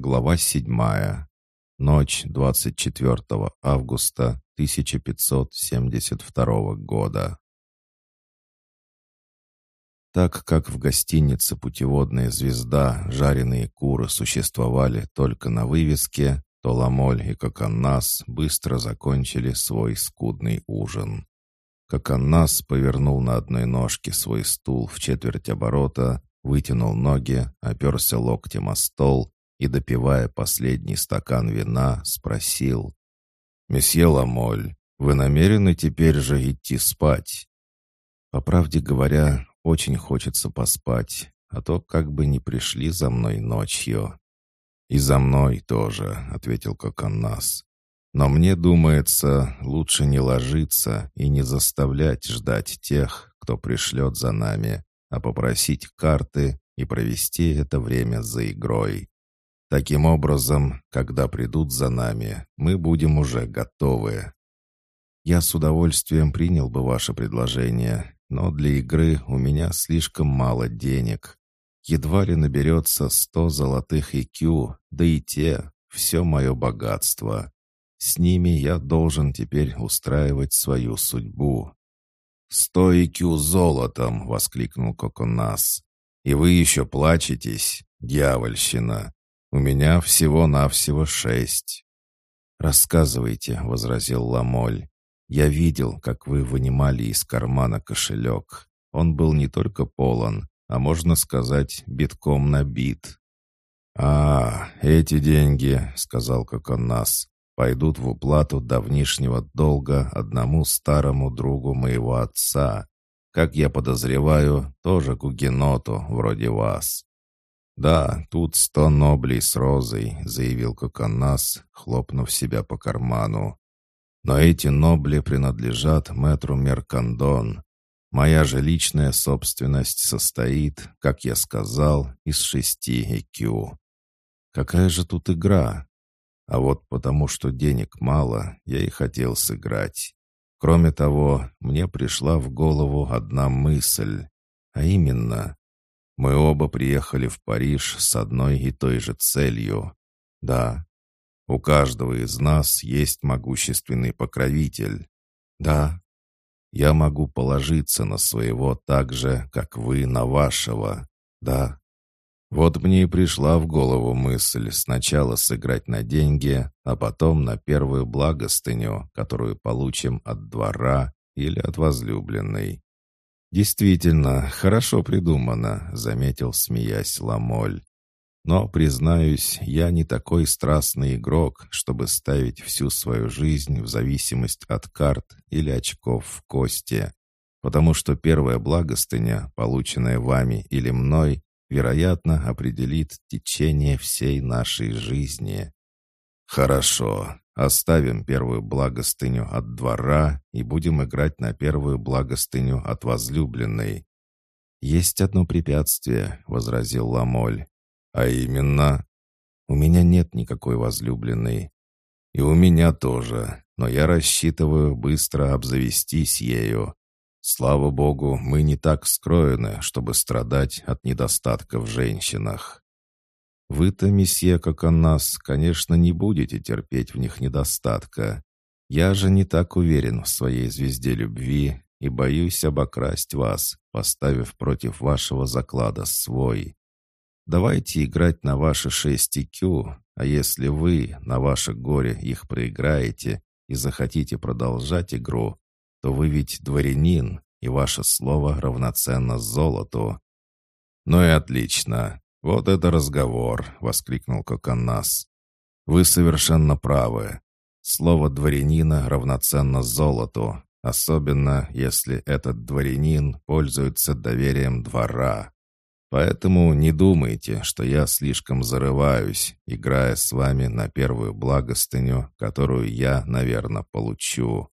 Глава 7. Ночь 24 августа 1572 года. Так как в гостинице «Путеводная звезда» жареные куры существовали только на вывеске, то Ламоль и Коканнас быстро закончили свой скудный ужин. Коканнас повернул на одной ножке свой стул в четверть оборота, вытянул ноги, оперся локтем о стол и, допивая последний стакан вина, спросил. «Месье Ламоль, вы намерены теперь же идти спать?» «По правде говоря, очень хочется поспать, а то как бы не пришли за мной ночью». «И за мной тоже», — ответил Коканнас. «Но мне думается, лучше не ложиться и не заставлять ждать тех, кто пришлет за нами, а попросить карты и провести это время за игрой. Таким образом, когда придут за нами, мы будем уже готовы. Я с удовольствием принял бы ваше предложение, но для игры у меня слишком мало денег. Едва ли наберется сто золотых IQ, да и те — все мое богатство. С ними я должен теперь устраивать свою судьбу. «Сто IQ золотом!» — воскликнул Коконас. «И вы еще плачетесь, дьявольщина! У меня всего-навсего шесть». «Рассказывайте», — возразил Ламоль. «Я видел, как вы вынимали из кармана кошелек. Он был не только полон, а можно сказать, битком набит». «А, эти деньги», — сказал Коконас, — «пойдут в уплату давнишнего долга одному старому другу моего отца, как я подозреваю, тоже гугеноту вроде вас». «Да, тут сто ноблей с розой», — заявил Коконас, хлопнув себя по карману. Но эти нобли принадлежат мэтру Меркандон. Моя же личная собственность состоит, как я сказал, из шести IQ. Какая же тут игра? А вот потому, что денег мало, я и хотел сыграть. Кроме того, мне пришла в голову одна мысль, а именно, мы оба приехали в Париж с одной и той же целью. Да, у каждого из нас есть могущественный покровитель. Да, я могу положиться на своего так же, как вы на вашего. Да. Вот мне и пришла в голову мысль сначала сыграть на деньги, а потом на первую благостыню, которую получим от двора или от возлюбленной. «Действительно, хорошо придумано», — заметил, смеясь Ламоль. Но, признаюсь, я не такой страстный игрок, чтобы ставить всю свою жизнь в зависимость от карт или очков в кости, потому что первая благостыня, полученная вами или мной, вероятно, определит течение всей нашей жизни. Хорошо, оставим первую благостыню от двора и будем играть на первую благостыню от возлюбленной. «Есть одно препятствие», — возразил Ламоль. «А именно?» «У меня нет никакой возлюбленной». «И у меня тоже, но я рассчитываю быстро обзавестись ею. Слава богу, мы не так скроены, чтобы страдать от недостатка в женщинах». «Вы-то, месье, нас, конечно, не будете терпеть в них недостатка. Я же не так уверен в своей звезде любви и боюсь обокрасть вас, поставив против вашего заклада свой. Давайте играть на ваши 6 IQ, а если вы на ваше горе их проиграете и захотите продолжать игру, то вы ведь дворянин, и ваше слово равноценно золоту». «Ну и отлично. Вот это разговор!» — воскликнул Коканас. «Вы совершенно правы. Слово дворянина равноценно золоту, особенно если этот дворянин пользуется доверием двора. Поэтому не думайте, что я слишком зарываюсь, играя с вами на первую благостыню, которую я, наверное, получу.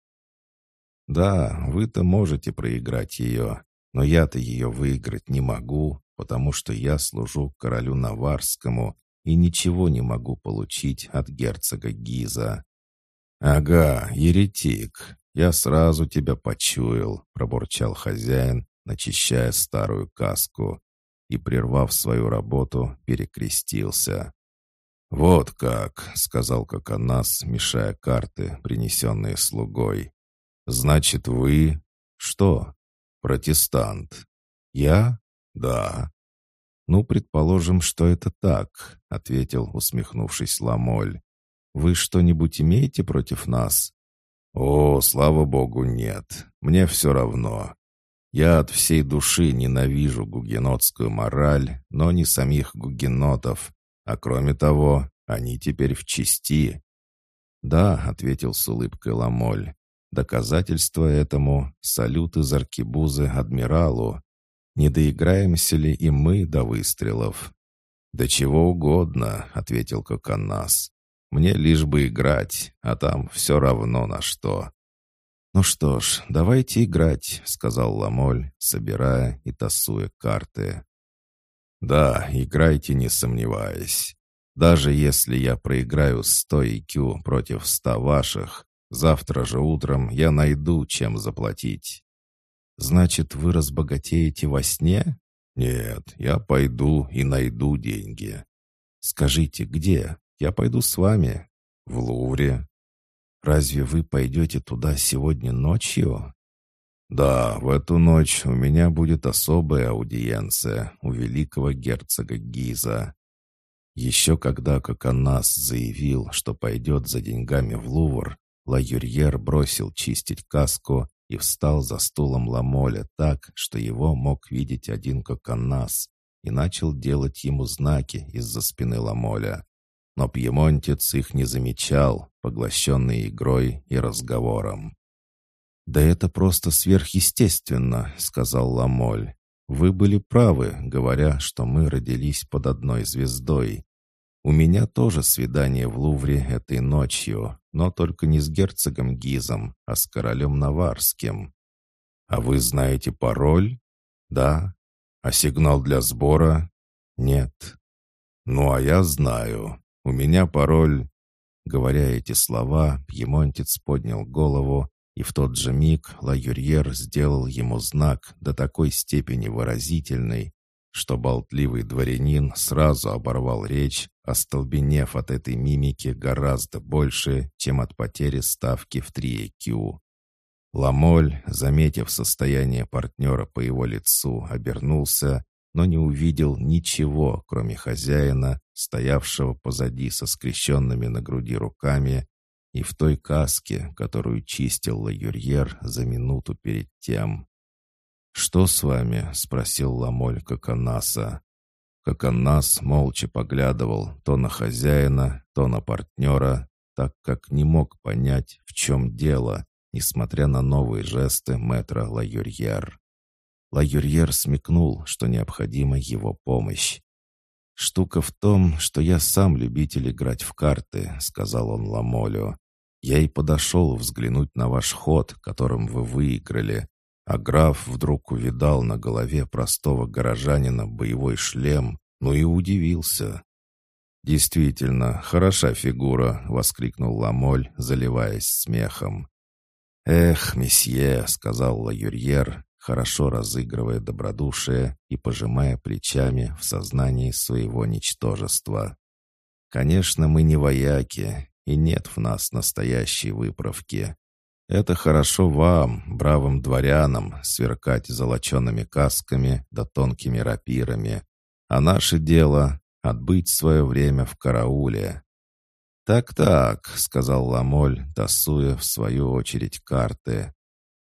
Да, вы-то можете проиграть ее, но я-то ее выиграть не могу, потому что я служу королю Наварскому и ничего не могу получить от герцога Гиза. «Ага, еретик, я сразу тебя почуял», — пробурчал хозяин, начищая старую каску и, прервав свою работу, перекрестился. «Вот как», — сказал Коконас, мешая карты, принесенные слугой. «Значит, вы...» «Что?» «Протестант». «Я?» «Да». «Ну, предположим, что это так», — ответил, усмехнувшись Ламоль. «Вы что-нибудь имеете против нас?» «О, слава богу, нет. Мне все равно. Я от всей души ненавижу гугенотскую мораль, но не самих гугенотов. А кроме того, они теперь в чести». «Да», — ответил с улыбкой Ламоль. «Доказательство этому — салют из аркебузы адмиралу. Не доиграемся ли и мы до выстрелов?» «Да чего угодно», — ответил Коканас. «Мне лишь бы играть, а там все равно на что». «Ну что ж, давайте играть», — сказал Ламоль, собирая и тасуя карты. «Да, играйте, не сомневаясь. Даже если я проиграю 100 IQ против 100 ваших, завтра же утром я найду, чем заплатить». «Значит, вы разбогатеете во сне?» «Нет, я пойду и найду деньги». «Скажите, где? Я пойду с вами». «В Лувре». «Разве вы пойдете туда сегодня ночью?» «Да, в эту ночь у меня будет особая аудиенция у великого герцога Гиза. Еще когда Коконас заявил, что пойдет за деньгами в Лувр, Ла Юрьер бросил чистить каску и встал за стулом Ламоля так, что его мог видеть один Коконас, и начал делать ему знаки из-за спины Ламоля. Но пьемонтец их не замечал, поглощенный игрой и разговором. «Да это просто сверхъестественно», — сказал Ламоль. Вы были правы, говоря, что мы родились под одной звездой. У меня тоже свидание в Лувре этой ночью, но только не с герцогом Гизом, а с королем Наварским. А вы знаете пароль? Да. А сигнал для сбора? Нет. Ну, а я знаю. У меня пароль... Говоря эти слова, пьемонтец поднял голову и в тот же миг Ла-Юрьер сделал ему знак до такой степени выразительный, что болтливый дворянин сразу оборвал речь, остолбенев от этой мимики гораздо больше, чем от потери ставки в 3EQ. Ламоль, заметив состояние партнера по его лицу, обернулся, но не увидел ничего, кроме хозяина, стоявшего позади со скрещенными на груди руками и в той каске, которую чистил Ла-Юрьер за минуту перед тем. «Что с вами?» — спросил Ламоль Коконаса. Коконас молча поглядывал то на хозяина, то на партнера, так как не мог понять, в чем дело, несмотря на новые жесты мэтра Ла-Юрьер. Ла-Юрьер смекнул, что необходима его помощь. «Штука в том, что я сам любитель играть в карты», — сказал он Ламолю. Я и подошел взглянуть на ваш ход, которым вы выиграли, а граф вдруг увидал на голове простого горожанина боевой шлем, ну и удивился. «Действительно, хороша фигура!» — воскликнул Ламоль, заливаясь смехом. «Эх, месье!» — сказал Лаюрьер, хорошо разыгрывая добродушие и пожимая плечами в сознании своего ничтожества. «Конечно, мы не вояки, и нет в нас настоящей выправки. Это хорошо вам, бравым дворянам, сверкать золочеными касками да тонкими рапирами, а наше дело — отбыть свое время в карауле». «Так-так», — сказал Ламоль, тасуя в свою очередь карты.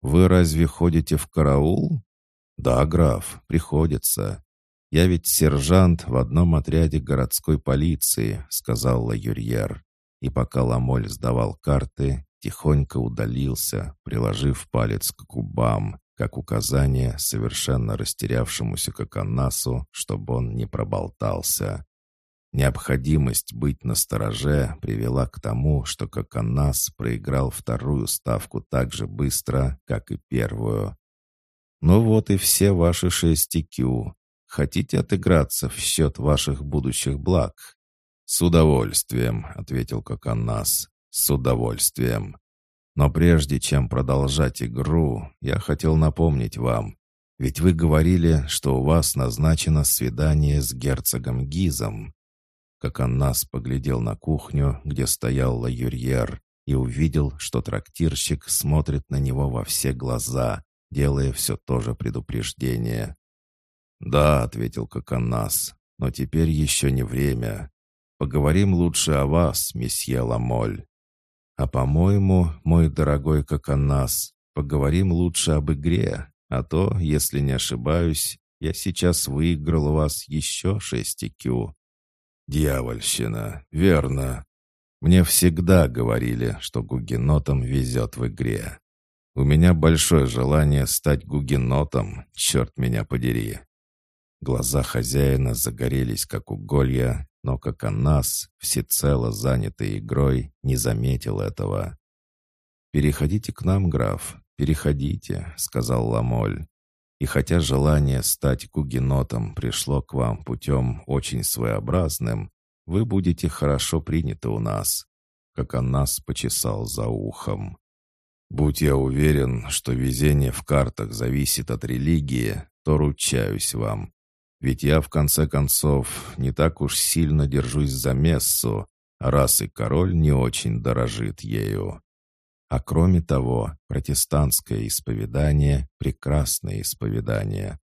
«Вы разве ходите в караул?» «Да, граф, приходится. Я ведь сержант в одном отряде городской полиции», — сказал Ла Юрьер и пока Ламоль сдавал карты, тихонько удалился, приложив палец к губам, как указание совершенно растерявшемуся Коканасу, чтобы он не проболтался. Необходимость быть настороже привела к тому, что Коканас проиграл вторую ставку так же быстро, как и первую. «Ну вот и все ваши шесть IQ. Хотите отыграться в счет ваших будущих благ?» «С удовольствием», — ответил Коканас. «С удовольствием. Но прежде чем продолжать игру, я хотел напомнить вам, ведь вы говорили, что у вас назначено свидание с герцогом Гизом». как он нас поглядел на кухню, где стоял Лаюрьер, и увидел, что трактирщик смотрит на него во все глаза, делая все то же предупреждение. «Да», — ответил Коконас, — «но теперь еще не время. Поговорим лучше о вас, месье Ламоль. А по-моему, мой дорогой Коконас, поговорим лучше об игре, а то, если не ошибаюсь, я сейчас выиграл у вас еще шесть IQ». «Дьявольщина, верно. Мне всегда говорили, что гугенотам везет в игре. У меня большое желание стать гугенотом, черт меня подери». Глаза хозяина загорелись, как уголья, но как Анас, всецело занятый игрой, не заметил этого. «Переходите к нам, граф, переходите», — сказал Ламоль. И хотя желание стать гугенотом пришло к вам путем очень своеобразным, вы будете хорошо приняты у нас, как он нас почесал за ухом. Будь я уверен, что везение в картах зависит от религии, то ручаюсь вам. Ведь я, в конце концов, не так уж сильно держусь за мессу, раз и король не очень дорожит ею. А кроме того, протестантское исповедание — прекрасное исповедание.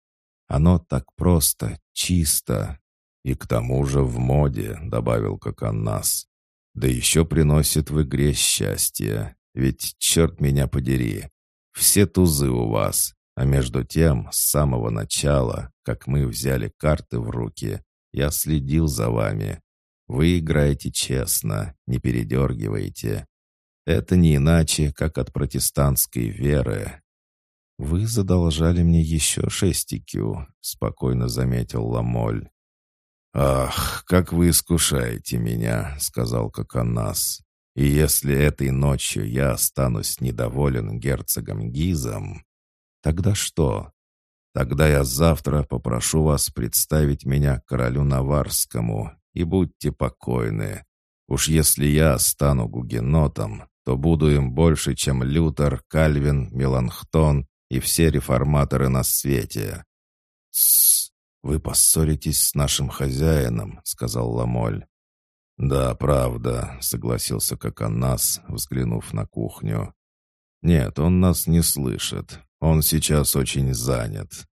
Оно так просто, чисто, «И к тому же в моде», — добавил Коканнас. «Да еще приносит в игре счастье. Ведь, черт меня подери, все тузы у вас, а между тем, с самого начала, как мы взяли карты в руки, я следил за вами. Вы играете честно, не передергиваете. Это не иначе, как от протестантской веры. «Вы задолжали мне еще шесть IQ», — спокойно заметил Ламоль. «Ах, как вы искушаете меня», — сказал Коконас. «И если этой ночью я останусь недоволен герцогом Гизом, тогда что? Тогда я завтра попрошу вас представить меня королю Наварскому, и будьте покойны. Уж если я стану гугенотом, то буду им больше, чем Лютер, Кальвин, Меланхтон и все реформаторы на свете». «Тссс!» «Вы поссоритесь с нашим хозяином», — сказал Ламоль. «Да, правда», — согласился Коконас, взглянув на кухню. «Нет, он нас не слышит. Он сейчас очень занят».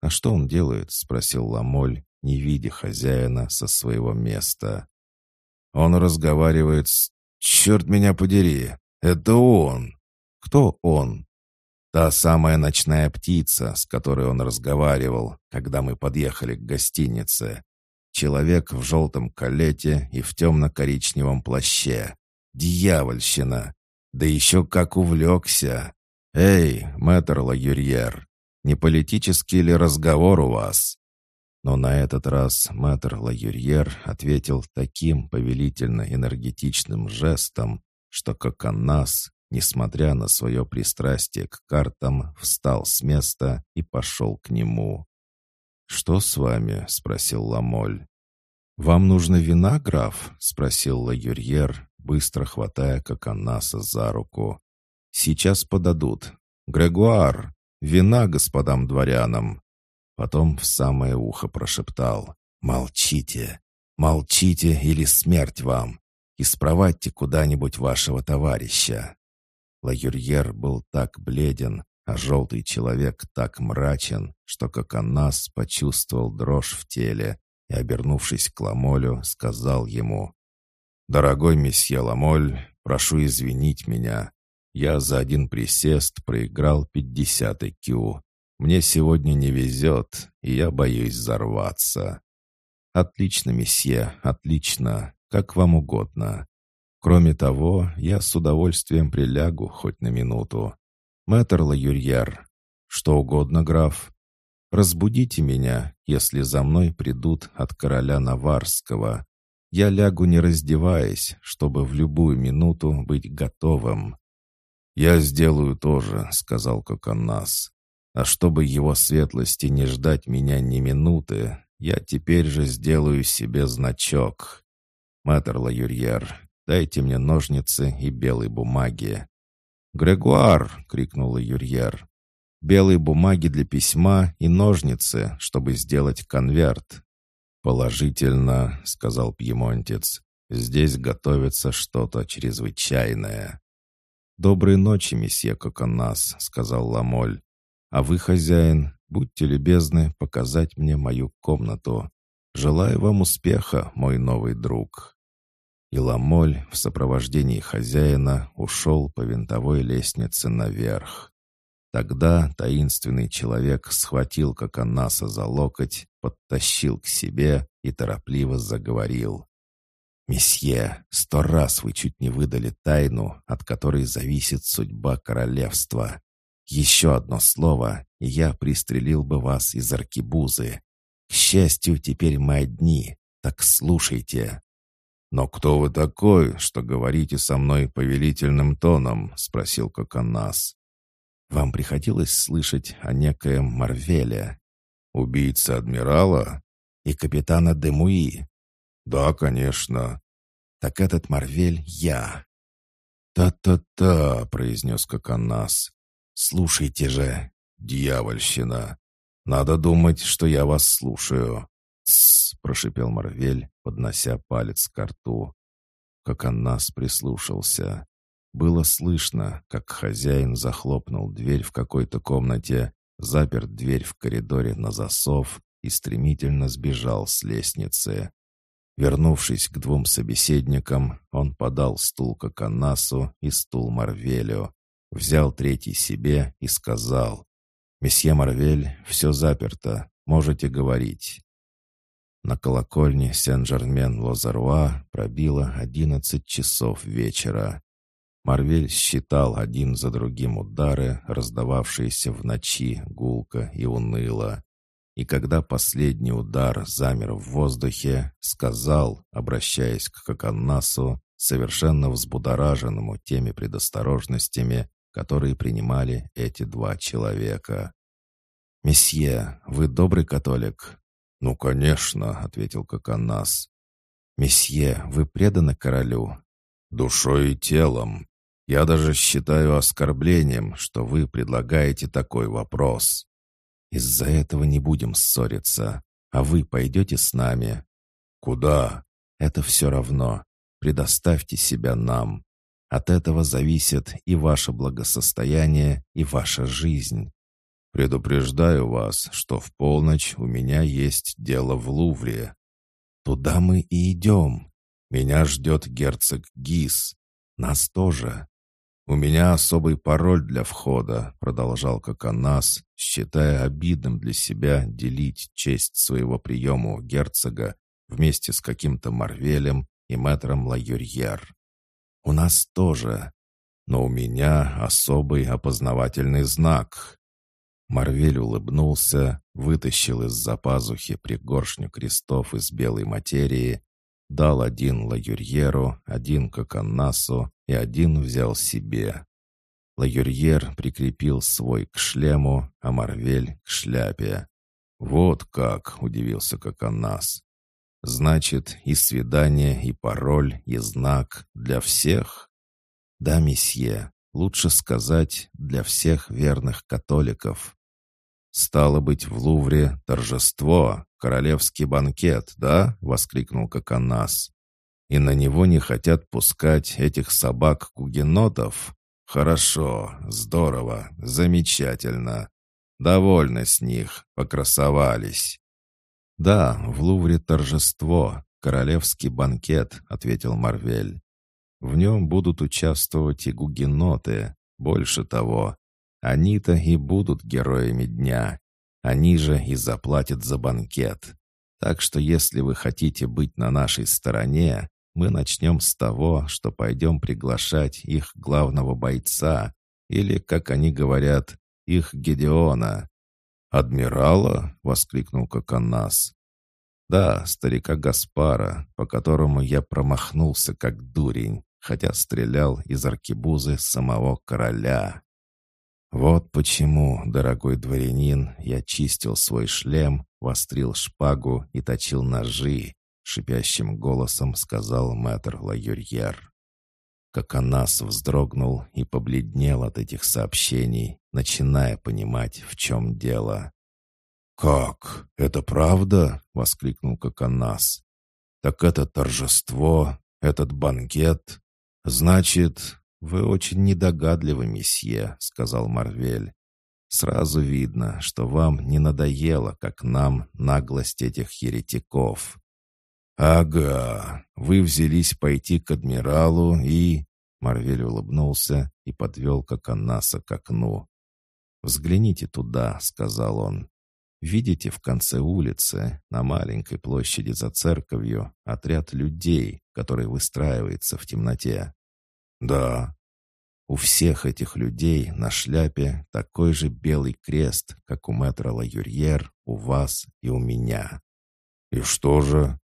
«А что он делает?» — спросил Ламоль, не видя хозяина со своего места. «Он разговаривает с... Черт меня подери! Это он!» «Кто он?» Та самая ночная птица, с которой он разговаривал, когда мы подъехали к гостинице. Человек в желтом калете и в темно-коричневом плаще. Дьявольщина! Да еще как увлекся! Эй, мэтр Лагюрьер, не политический ли разговор у вас? Но на этот раз мэтр Лагюрьер ответил таким повелительно-энергетичным жестом, что Коканас, несмотря на свое пристрастие к картам, встал с места и пошел к нему. «Что с вами?» — спросил Ламоль. «Вам нужно вина, граф?» — спросил Лагюрьер, быстро хватая Коканаса за руку. «Сейчас подадут. Грегуар! Вина господам дворянам!» Потом в самое ухо прошептал. «Молчите! Молчите или смерть вам! И спровадьте куда-нибудь вашего товарища!» Лагюрьер был так бледен, а желтый человек так мрачен, что как Аннас почувствовал дрожь в теле и, обернувшись к Ламолю, сказал ему, «Дорогой месье Ламоль, прошу извинить меня. Я за один присест проиграл 50 IQ. Мне сегодня не везет, и я боюсь взорваться». «Отлично, месье, отлично, как вам угодно. Кроме того, я с удовольствием прилягу хоть на минуту. Мэтр Лаюрьяр, что угодно, граф. Разбудите меня, если за мной придут от короля Наварского. Я лягу не раздеваясь, чтобы в любую минуту быть готовым. «Я сделаю тоже», — сказал Коконас. «А чтобы его светлости не ждать меня ни минуты, я теперь же сделаю себе значок. Мэтр Лаюрьер, Дайте мне ножницы и белой бумаги». «Грегуар!» — крикнула Юрьер. «Белые бумаги для письма и ножницы, чтобы сделать конверт». «Положительно», — сказал пьемонтец, — «здесь готовится что-то чрезвычайное». «Доброй ночи, месье Коконас», — сказал Ламоль. «А вы, хозяин, будьте любезны показать мне мою комнату. Желаю вам успеха, мой новый друг». И Ламоль в сопровождении хозяина ушел по винтовой лестнице наверх. Тогда таинственный человек схватил Коконаса за локоть, подтащил к себе и торопливо заговорил. «Месье, сто раз вы чуть не выдали тайну, от которой зависит судьба королевства. Еще одно слово, и я пристрелил бы вас из аркибузы. К счастью, теперь мы одни, так слушайте». «Но кто вы такой, что говорите со мной повелительным тоном?» — спросил Коконас. «Вам приходилось слышать о некоем Марвеле?» «Убийца адмирала?» «И капитана Демуи?» «Да, конечно». «Так этот Марвель я». «Та-та-та», — произнес Коконас. «Слушайте же, дьявольщина. Надо думать, что я вас слушаю». «Тссс», — прошипел Марвель, поднося палец к рту. Коконас прислушался. Было слышно, как хозяин захлопнул дверь в какой-то комнате, запер дверь в коридоре на засов и стремительно сбежал с лестницы. Вернувшись к двум собеседникам, он подал стул Коканасу и стул Марвелю, взял третий себе и сказал, «Месье Марвель, все заперто, можете говорить». На колокольне Сен-Жермен-Лозаруа пробило одиннадцать часов вечера. Марвель считал один за другим удары, раздававшиеся в ночи гулко и уныло. И когда последний удар замер в воздухе, сказал, обращаясь к Коканнасу, совершенно взбудораженному теми предосторожностями, которые принимали эти два человека. «Месье, вы добрый католик?» «Ну, конечно», — ответил Коканнас. «Месье, вы преданы королю?» «Душой и телом. Я даже считаю оскорблением, что вы предлагаете такой вопрос. Из-за этого не будем ссориться. А вы пойдете с нами? Куда? Это все равно. Предоставьте себя нам. От этого зависит и ваше благосостояние, и ваша жизнь. Предупреждаю вас, что в полночь у меня есть дело в Лувре. Туда мы и идем. Меня ждет герцог Гис. Нас тоже. «У меня особый пароль для входа», — продолжал Коконас, считая обидным для себя делить честь своего приема герцога вместе с каким-то Марвелем и мэтром Лаюрьер. «У нас тоже, но у меня особый опознавательный знак». Марвель улыбнулся, вытащил из-за пазухи пригоршню крестов из белой материи Дал один Лаюрьеру, один Коканнасу и один взял себе. Лаюрьер прикрепил свой к шлему, а Марвель — к шляпе. «Вот как!» — удивился Коканнас. «Значит, и свидание, и пароль, и знак для всех?» «Да, месье, лучше сказать, для всех верных католиков». «Стало быть, в Лувре торжество, королевский банкет, да?» — воскликнул Коконас. «И на него не хотят пускать этих собак-кугенотов? Хорошо, здорово, замечательно. Довольно с них, покрасовались». «Да, в Лувре торжество, королевский банкет», — ответил Марвель. «В нем будут участвовать и гугеноты. Больше того, они-то и будут героями дня. Они же и заплатят за банкет. Так что если вы хотите быть на нашей стороне, мы начнем с того, что пойдем приглашать их главного бойца, или, как они говорят, их Гедеона. «Адмирала?» — воскликнул Коконас. «Да, старика Гаспара, по которому я промахнулся как дурень, хотя стрелял из аркебузы самого короля». Вот почему, дорогой дворянин, я чистил свой шлем, вострил шпагу и точил ножи, шипящим голосом сказал мэтр Лаюрьер. Как Анас вздрогнул и побледнел от этих сообщений, начиная понимать, в чем дело. «Как? Это правда?» — воскликнул Коконас. «Так это торжество, этот банкет. Значит, вы очень недогадливы, месье», — сказал Марвель. «Сразу видно, что вам не надоело, как нам, наглость этих еретиков». «Ага, вы взялись пойти к адмиралу и...» Марвель улыбнулся и подвел Коконаса к окну. «Взгляните туда», — сказал он. Видите в конце улицы, на маленькой площади за церковью, отряд людей, который выстраивается в темноте? Да. У всех этих людей на шляпе такой же белый крест, как у мэтра Лаюрьер, у вас и у меня. И что же?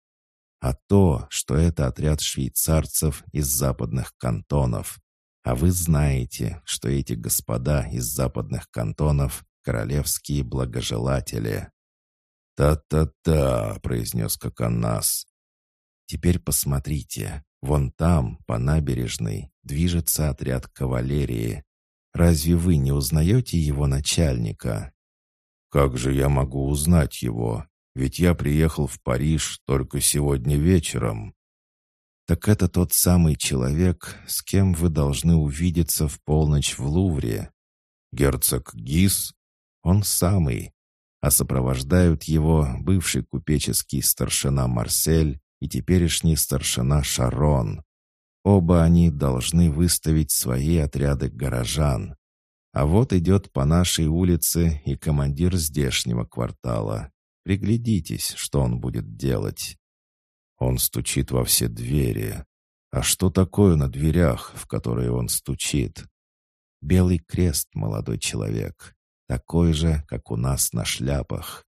А то, что это отряд швейцарцев из западных кантонов. А вы знаете, что эти господа из западных кантонов королевские благожелатели. «Та-та-та», — произнес Коконас. «Теперь посмотрите, вон там, по набережной, движется отряд кавалерии. Разве вы не узнаете его начальника?» «Как же я могу узнать его? Ведь я приехал в Париж только сегодня вечером». «Так это тот самый человек, с кем вы должны увидеться в полночь в Лувре. Герцог Гис он самый. А сопровождают его бывший купеческий старшина Марсель и теперешний старшина Шарон. Оба они должны выставить свои отряды горожан. А вот идет по нашей улице и командир здешнего квартала. Приглядитесь, что он будет делать. Он стучит во все двери. А что такое на дверях, в которые он стучит? Белый крест, молодой человек такой же, как у нас на шляпах.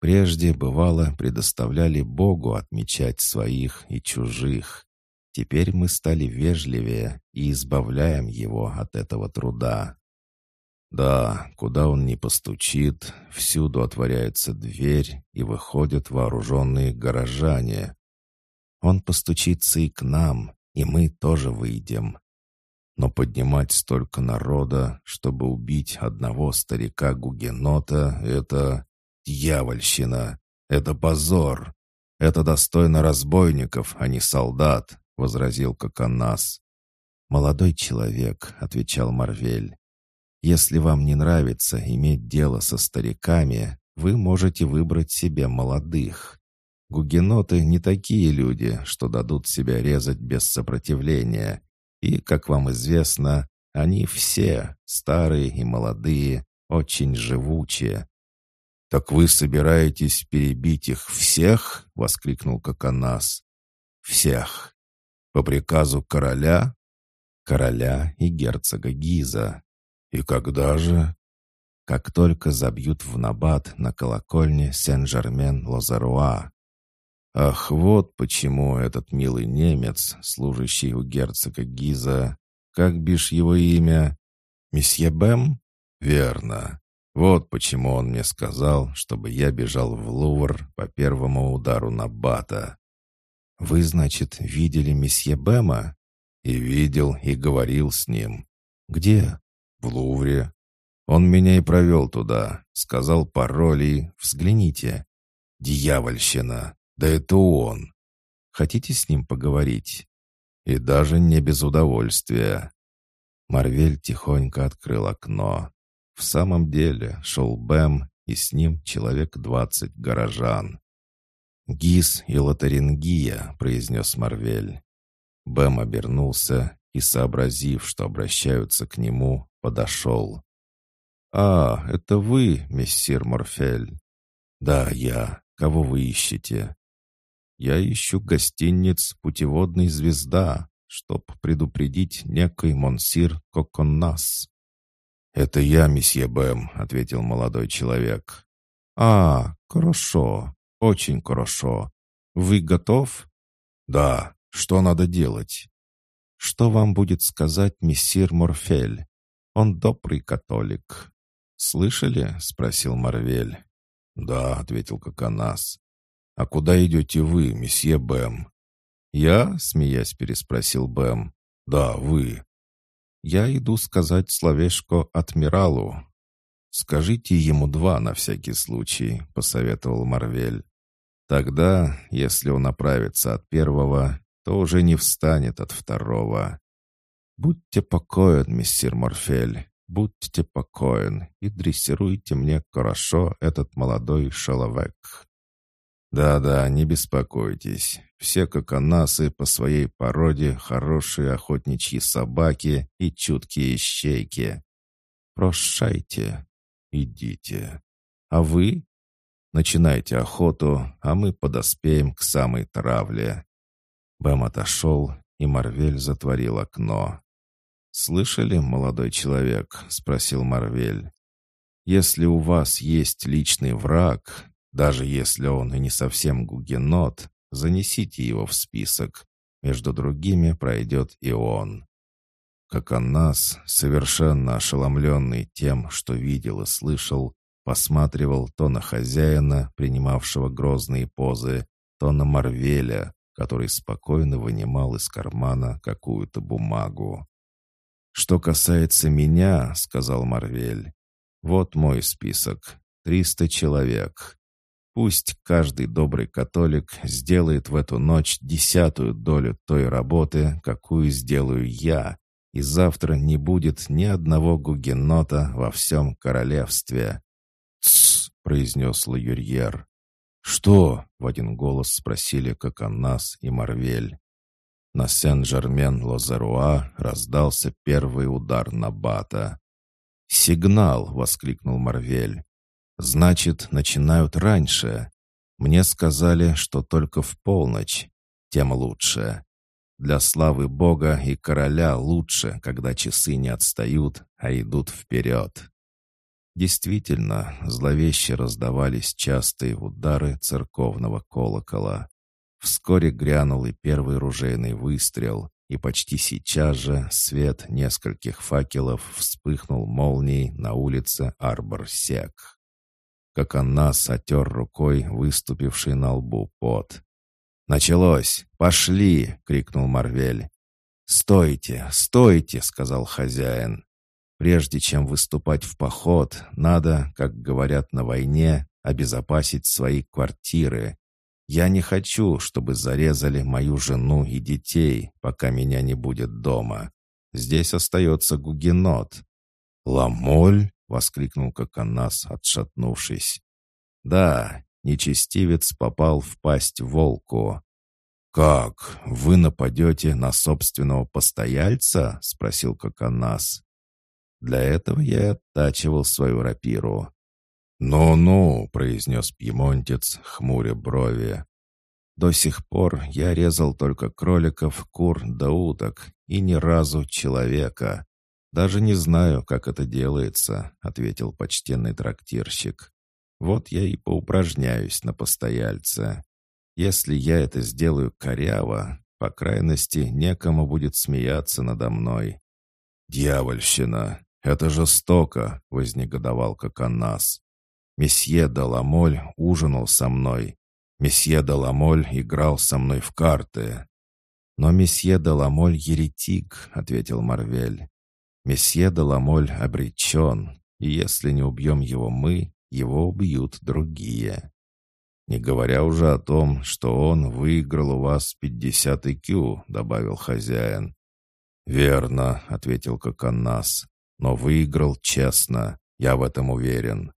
Прежде, бывало, предоставляли Богу отмечать своих и чужих. Теперь мы стали вежливее и избавляем его от этого труда. Да, куда он ни постучит, всюду отворяется дверь и выходят вооруженные горожане. Он постучится и к нам, и мы тоже выйдем. Но поднимать столько народа, чтобы убить одного старика-гугенота, это дьявольщина, это позор. Это достойно разбойников, а не солдат, — возразил Коконас. «Молодой человек», — отвечал Марвель, — «если вам не нравится иметь дело со стариками, вы можете выбрать себе молодых. Гугеноты не такие люди, что дадут себя резать без сопротивления, и, как вам известно, они все, старые и молодые, очень живучие. «Так вы собираетесь перебить их всех?» — воскликнул Коконас. «Всех. По приказу короля?» «Короля и герцога Гиза. И когда же?» «Как только забьют в набат на колокольне Сен-Жермен-Лозаруа. Ах, вот почему этот милый немец, служащий у герцога Гиза, как бишь его имя? Месье Бэм? Верно. Вот почему он мне сказал, чтобы я бежал в Лувр по первому удару на Бата. Вы, значит, видели месье Бэма? И видел, и говорил с ним. Где? В Лувре. Он меня и провел туда, сказал пароль и... Взгляните. Дьявольщина. Да это он. Хотите с ним поговорить? И даже не без удовольствия. Марвель тихонько открыл окно. В самом деле шел Бэм, и с ним человек двадцать горожан. «Гис и Лотарингия», — произнес Марвель. Бэм обернулся и, сообразив, что обращаются к нему, подошел. «А, это вы, мессир Морфель?» «Да, я. Кого вы ищете?» Я ищу гостиниц «Путеводный звезда», чтоб предупредить некий Монсир Коконнас». «Это я, месье Бэм», — ответил молодой человек. «А, хорошо, очень хорошо. Вы готов?» «Да. Что надо делать?» «Что вам будет сказать мессир Морфель? Он добрый католик». «Слышали?» — спросил Марвель. «Да», — ответил Коконас. «А куда идете вы, месье Бэм?» «Я?» — смеясь переспросил Бэм. «Да, вы». «Я иду сказать словешко адмиралу». «Скажите ему два на всякий случай», — посоветовал Марвель. «Тогда, если он оправится от первого, то уже не встанет от второго». «Будьте покоен, мессир Морфель, будьте покоен и дрессируйте мне хорошо этот молодой шаловек». «Да-да, не беспокойтесь. Все коконасы по своей породе хорошие охотничьи собаки и чуткие щейки. Прощайте, идите. А вы? Начинайте охоту, а мы подоспеем к самой травле». Бэм отошел, и Марвель затворил окно. «Слышали, молодой человек?» — спросил Марвель. «Если у вас есть личный враг, даже если он и не совсем гугенот, занесите его в список. Между другими пройдет и он. Как он нас, совершенно ошеломленный тем, что видел и слышал, посматривал то на хозяина, принимавшего грозные позы, то на Марвеля, который спокойно вынимал из кармана какую-то бумагу. «Что касается меня», — сказал Марвель, — «вот мой список. Триста человек. Пусть каждый добрый католик сделает в эту ночь десятую долю той работы, какую сделаю я, и завтра не будет ни одного гугенота во всем королевстве». «Тссс!» — произнес Лаюрьер. «Что?» — в один голос спросили Коканас и Марвель. На Сен-Жермен-Лозеруа раздался первый удар на бата. «Сигнал!» — воскликнул Марвель. Значит, начинают раньше. Мне сказали, что только в полночь. Тем лучше. Для славы Бога и короля лучше, когда часы не отстают, а идут вперед. Действительно, зловеще раздавались частые удары церковного колокола. Вскоре грянул и первый ружейный выстрел, и почти сейчас же свет нескольких факелов вспыхнул молнией на улице Арбор-Сек как она сотер рукой выступивший на лбу пот. «Началось! Пошли!» — крикнул Марвель. «Стойте! Стойте!» — сказал хозяин. «Прежде чем выступать в поход, надо, как говорят на войне, обезопасить свои квартиры. Я не хочу, чтобы зарезали мою жену и детей, пока меня не будет дома. Здесь остается гугенот». «Ламоль?» — воскликнул Коконас, отшатнувшись. «Да, нечестивец попал в пасть волку». «Как? Вы нападете на собственного постояльца?» — спросил Коконас. «Для этого я оттачивал свою рапиру». «Ну-ну», — произнес пьемонтец, хмуря брови. «До сих пор я резал только кроликов, кур да уток, и ни разу человека. «Даже не знаю, как это делается», — ответил почтенный трактирщик. «Вот я и поупражняюсь на постояльце. Если я это сделаю коряво, по крайности, некому будет смеяться надо мной». «Дьявольщина! Это жестоко!» — вознегодовал Коканас. «Месье Даламоль ужинал со мной. Месье Даламоль играл со мной в карты». «Но месье Даламоль еретик», — ответил Марвель. Месье Деламоль обречен, и если не убьем его мы, его убьют другие. Не говоря уже о том, что он выиграл у вас пятьдесят IQ, добавил хозяин. «Верно», — ответил Коканнас, — «но выиграл честно, я в этом уверен».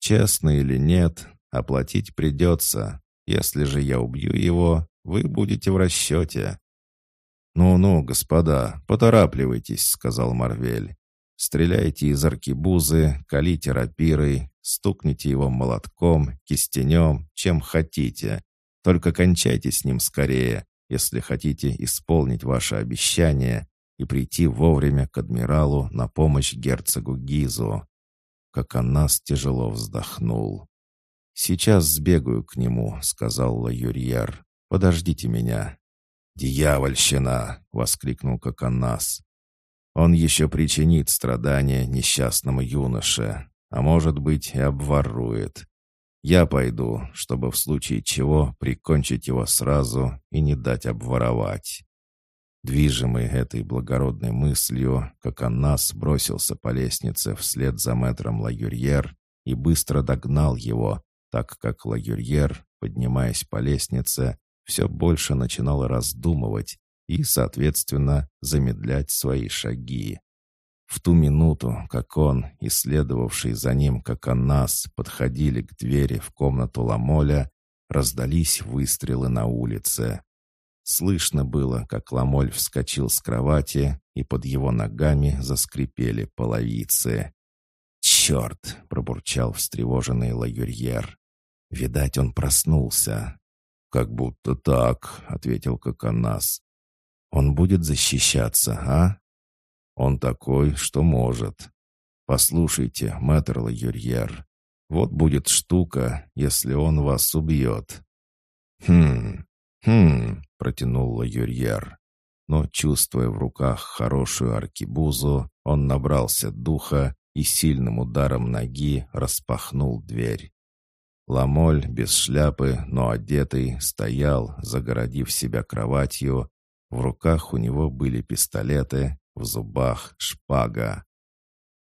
«Честно или нет, оплатить придется. Если же я убью его, вы будете в расчете. «Ну-ну, господа, поторапливайтесь», — сказал Марвель. «Стреляйте из аркибузы, калите рапирой, стукните его молотком, кистенем, чем хотите. Только кончайте с ним скорее, если хотите исполнить ваше обещание и прийти вовремя к адмиралу на помощь герцогу Гизу». Как Анас тяжело вздохнул. «Сейчас сбегаю к нему», — сказал Лаюрьер. «Подождите меня, «Дьявольщина!» — воскликнул Коканас. «Он еще причинит страдания несчастному юноше, а может быть и обворует. Я пойду, чтобы в случае чего прикончить его сразу и не дать обворовать». Движимый этой благородной мыслью, как бросился по лестнице вслед за мэтром Лагюрьер и быстро догнал его, так как Лагюрьер, поднимаясь по лестнице, все больше начинал раздумывать и, соответственно, замедлять свои шаги. В ту минуту, как он, исследовавший за ним, как Аннас, подходили к двери в комнату Ламоля, раздались выстрелы на улице. Слышно было, как Ламоль вскочил с кровати, и под его ногами заскрипели половицы. «Черт!» — пробурчал встревоженный лагерьер. «Видать, он проснулся». «Как будто так», — ответил Коконас. «Он будет защищаться, а?» «Он такой, что может. Послушайте, мэтр лагерьер, вот будет штука, если он вас убьет». «Хм, «Хм...» — протянул Лагюрьер. Но, чувствуя в руках хорошую аркибузу, он набрался духа и сильным ударом ноги распахнул дверь. Ламоль, без шляпы, но одетый, стоял, загородив себя кроватью. В руках у него были пистолеты, в зубах шпага.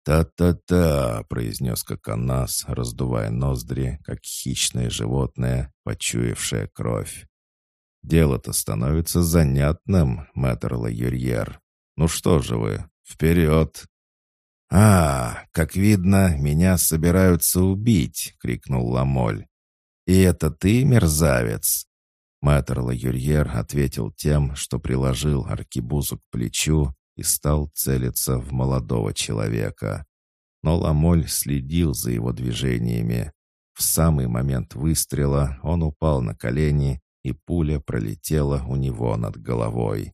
«Та-та-та!» — произнес Коконас, раздувая ноздри, как хищное животное, почуявшее кровь. Дело-то становится занятным, мэтр Лагерьер. Ну что же вы, вперед!» «А, как видно, меня собираются убить!» — крикнул Ламоль. «И это ты, мерзавец?» Мэтр Лагерьер ответил тем, что приложил аркибузу к плечу и стал целиться в молодого человека. Но Ламоль следил за его движениями. В самый момент выстрела он упал на колени и пуля пролетела у него над головой.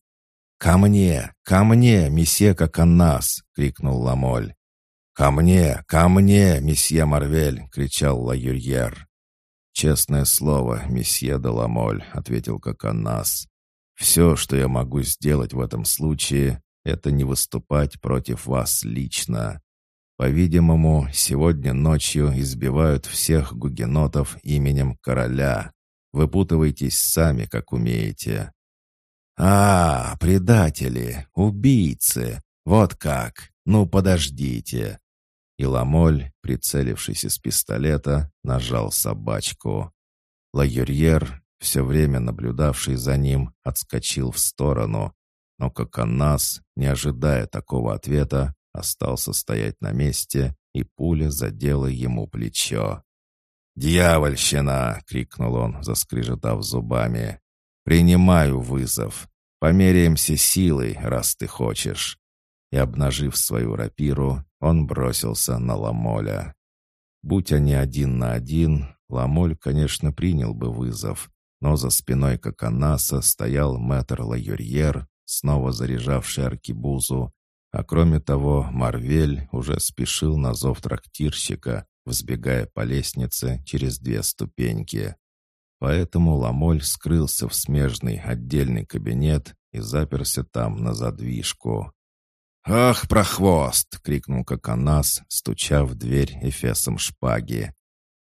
«Ко мне! Ко мне, месье Коканнас!» — крикнул Ламоль. «Ко мне! Ко мне, месье Марвель!» — кричал Лаюрьер. «Честное слово, месье де Ламоль», — ответил Коканнас. «Все, что я могу сделать в этом случае, это не выступать против вас лично. По-видимому, сегодня ночью избивают всех гугенотов именем короля. Выпутывайтесь сами, как умеете». «А, предатели, убийцы! Вот как! Ну, подождите!» И Ламоль, прицелившись из пистолета, нажал собачку. Лагерьер, все время наблюдавший за ним, отскочил в сторону, но Коконас, не ожидая такого ответа, остался стоять на месте, и пуля задела ему плечо. «Дьявольщина!» — крикнул он, заскрежетав зубами. «Принимаю вызов. Померяемся силой, раз ты хочешь». И, обнажив свою рапиру, он бросился на Ламоля. Будь они один на один, Ламоль, конечно, принял бы вызов, но за спиной Коконаса стоял мэтр Лаюрьер, снова заряжавший аркибузу, а кроме того, Марвель уже спешил на зов трактирщика, взбегая по лестнице через две ступеньки. Поэтому Ламоль скрылся в смежный отдельный кабинет и заперся там на задвижку. «Ах, прохвост!» — крикнул Коконас, стуча в дверь эфесом шпаги.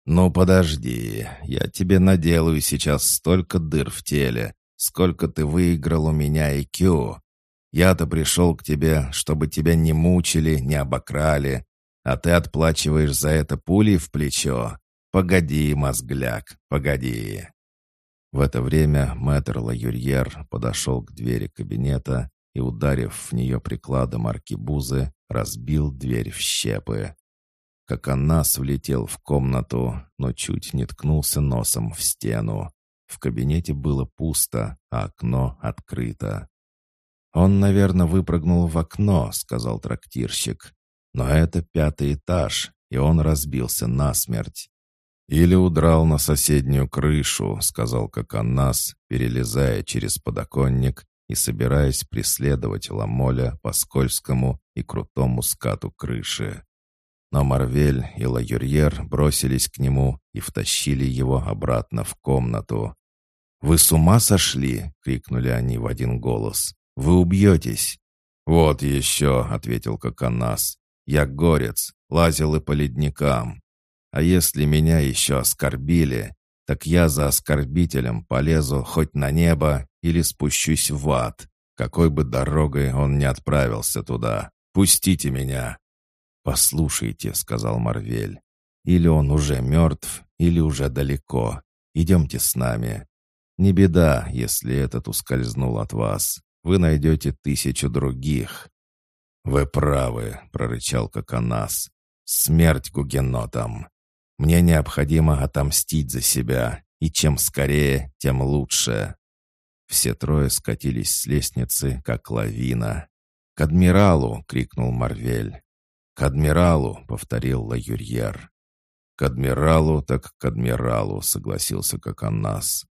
«Ну, подожди, я тебе наделаю сейчас столько дыр в теле, сколько ты выиграл у меня IQ. Я-то пришел к тебе, чтобы тебя не мучили, не обокрали, а ты отплачиваешь за это пулей в плечо. Погоди, мозгляк, погоди». В это время мэтр Лаюрьер подошел к двери кабинета и, ударив в нее прикладом аркибузы, разбил дверь в щепы. Как Аннас влетел в комнату, но чуть не ткнулся носом в стену. В кабинете было пусто, а окно открыто. «Он, наверное, выпрыгнул в окно», — сказал трактирщик. Но это пятый этаж, и он разбился насмерть. «Или удрал на соседнюю крышу», — сказал Коканас, перелезая через подоконник и собираясь преследовать Ламоля по скользкому и крутому скату крыши. Но Марвель и Лагюрьер бросились к нему и втащили его обратно в комнату. «Вы с ума сошли?» — крикнули они в один голос. «Вы убьетесь!» «Вот еще!» — ответил Коканас. Я горец, лазил и по ледникам. А если меня еще оскорбили, так я за оскорбителем полезу хоть на небо или спущусь в ад. Какой бы дорогой он ни отправился туда. Пустите меня!» «Послушайте», — сказал Марвель. «Или он уже мертв, или уже далеко. Идемте с нами. Не беда, если этот ускользнул от вас. Вы найдете тысячу других». «Вы правы», — прорычал Коконас. «Смерть гугенотам! Мне необходимо отомстить за себя, и чем скорее, тем лучше». Все трое скатились с лестницы, как лавина. «К адмиралу!» — крикнул Марвель. «К адмиралу!» — повторил Лаюрьер. «К адмиралу, так к адмиралу!» — согласился Коконас.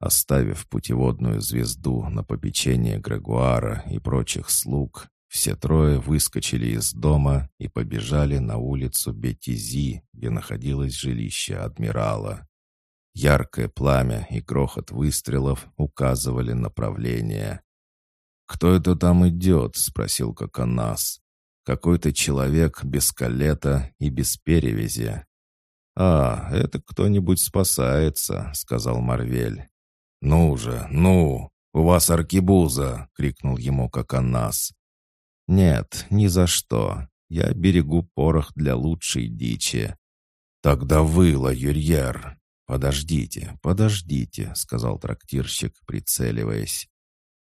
Оставив путеводную звезду на попечение Грегуара и прочих слуг, все трое выскочили из дома и побежали на улицу Бетизи, где находилось жилище адмирала. Яркое пламя и грохот выстрелов указывали направление. «Кто это там идет?» — спросил Коконас. «Какой-то человек без калета и без перевязи». «А, это кто-нибудь спасается», — сказал Марвель. «Ну же, ну! У вас аркибуза!» — крикнул ему Коконас. «Нет, ни за что. Я берегу порох для лучшей дичи». «Тогда выла, Юрьер!» «Подождите, подождите», — сказал трактирщик, прицеливаясь.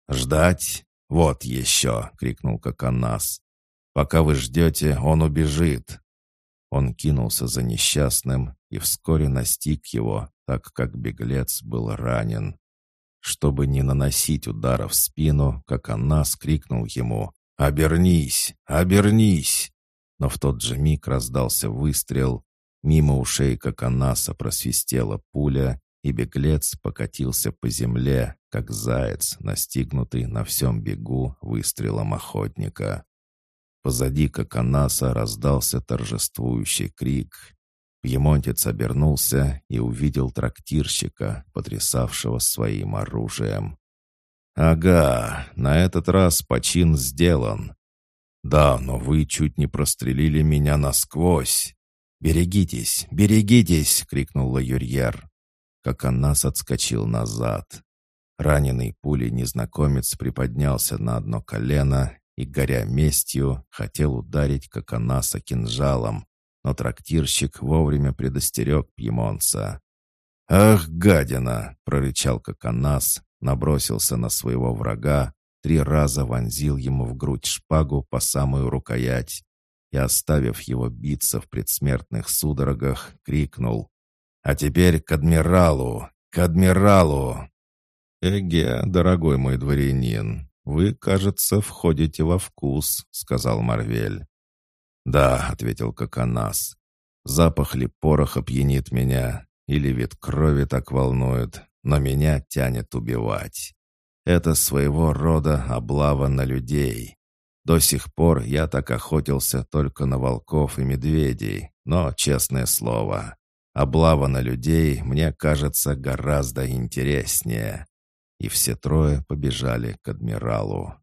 «Ждать? Вот еще!» — крикнул Коконас. «Пока вы ждете, он убежит». Он кинулся за несчастным и вскоре настиг его, так как беглец был ранен. Чтобы не наносить удара в спину, как она скрикнул ему «Обернись! Обернись!» Но в тот же миг раздался выстрел. Мимо ушей Коконаса просвистела пуля, и беглец покатился по земле, как заяц, настигнутый на всем бегу выстрелом охотника. Позади Коконаса раздался торжествующий крик. Пьемонтец обернулся и увидел трактирщика, потрясавшего своим оружием. «Ага, на этот раз почин сделан. Да, но вы чуть не прострелили меня насквозь. Берегитесь, берегитесь!» — крикнул Лаюрьер. Коконас отскочил назад. Раненый пулей незнакомец приподнялся на одно колено и, горя местью, хотел ударить Коконаса кинжалом, но трактирщик вовремя предостерег пьемонца. «Ах, гадина!» — прорычал Коконас, набросился на своего врага, три раза вонзил ему в грудь шпагу по самую рукоять и, оставив его биться в предсмертных судорогах, крикнул «А теперь к адмиралу! К адмиралу!» «Эге, дорогой мой дворянин, вы, кажется, входите во вкус», — сказал Марвель. «Да», — ответил Коконас. «Запах ли пороха пьянит меня, или вид крови так волнует, но меня тянет убивать. Это своего рода облава на людей. До сих пор я так охотился только на волков и медведей, но, честное слово, облава на людей мне кажется гораздо интереснее». И все трое побежали к адмиралу.